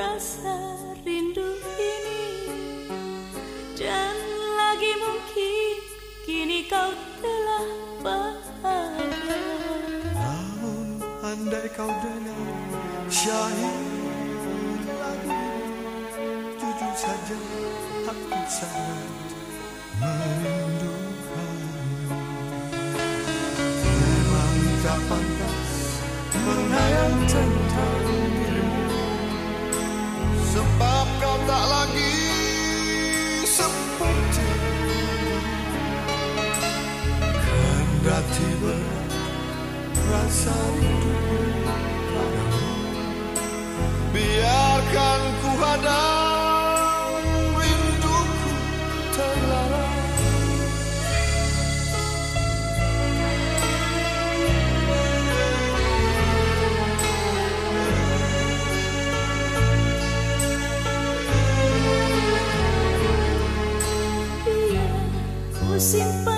rasa rindu ini. Dan lagi mungkin kini kau telah bahagia. Namun andai kau dengar syair lagu Jujur saja aku sangat merindukanmu Memang tak pantas menghayal tentang Kendati berat rasa rinduku padamu Biarkan ku hadang rinduku terlarang. Biar ku simpan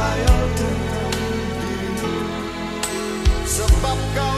menghayal tentang dirimu Sebab kau